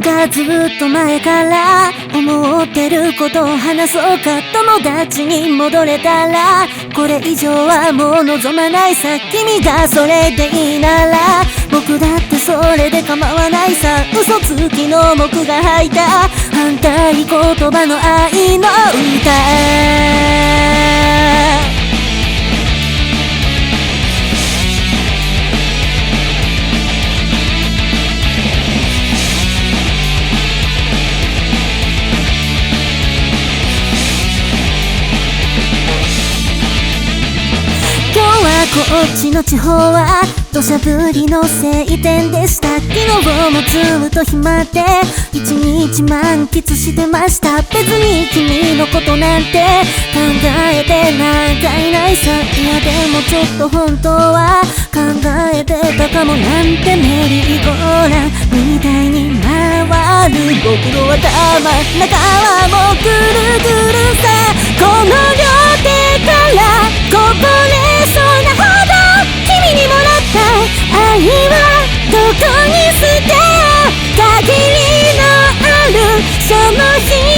がずっと前から思ってることを話そうか友達に戻れたらこれ以上はもう望まないさ君がそれでいいなら僕だってそれで構わないさ。嘘つきの僕が吐いた。反対言葉の愛の歌。こっちの地方は土砂降りの晴天でした。昨日もずっと暇で一日満喫してました。別に君のことなんて考えてなんかいないさ。いやでもちょっと本当は考えてたかもなんてメリーゴーランみたいに回る。僕の頭中はもうぐるぐるこに捨てよう限りのあるその日